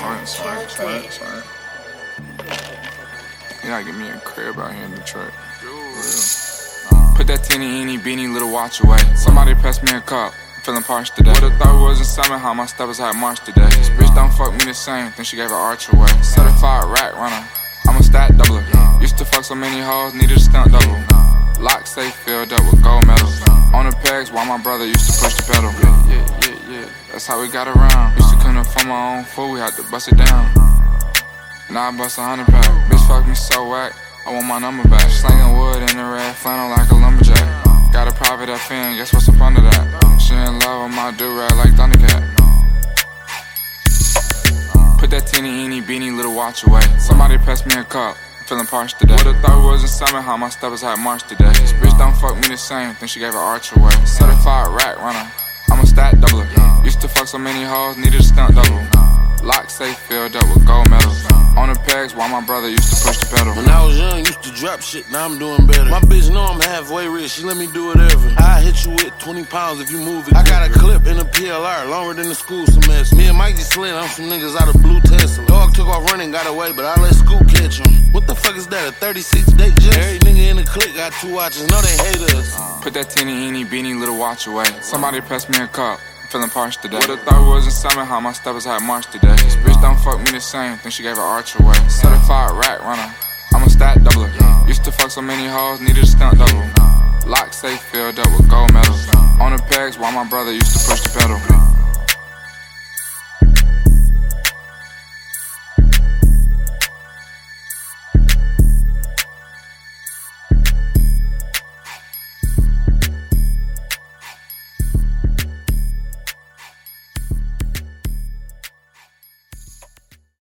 Swank, swank, swank. You gotta get me a crib out here in Detroit. Put that teeny eeny beanie little watch away. Somebody pass me a cup. Feeling parched today. Would've thought we was in summer, how my steppers had march today. This bitch don't fuck me the same, think she gave her arch away. Certified rat runner, I'm a stat doubler. Used to fuck so many hoes, needed a stunt double. Lock safe filled up with gold medals. On the pegs while my brother used to push the pedal. Yeah. That's how we got around. Used to couldn't afford my own food, we had to bust it down. Now I bust a hundred pack. Bitch fuck me so whack. I want my number back. Slanging wood in the red flannel like a lumberjack. Got a private FN, guess what's up under that? She in love with my do rag like Thundercat. Put that teeny eeny beanie little watch away. Somebody pass me a cup. Feeling parched today. Would've thought we was in summer, how my steppers had marched today. This bitch don't fuck me the same, think she gave her arch away. Certified rat runner, so many hoes, needed a stunt double. Lock safe filled up with gold medals. On the pegs while my brother used to push the pedal. When I was young, used to drop shit, now I'm doing better. My bitch know I'm halfway rich, she let me do whatever. I hit you with 20 pounds if you move it. I got a clip in a PLR, longer than the school semester. Me and Mike Mikey slid on some niggas out of blue Tesla. Dog took off running, got away, but I let Scoop catch him. What the fuck is that, a 36 Datejust? Every nigga in the clique got two watches, know they hate us. Put that teeny eeny beanie little watch away. Somebody pass me a cup. Feeling parched today. Would've thought was in summer, how my steppers had march today. This bitch don't fuck me the same, think she gave her arch away. Certified rat runner, I'm a stat doubler. Used to fuck so many hoes, needed a stunt double. Lock safe filled up with gold medals. On the pegs while my brother used to push the pedal.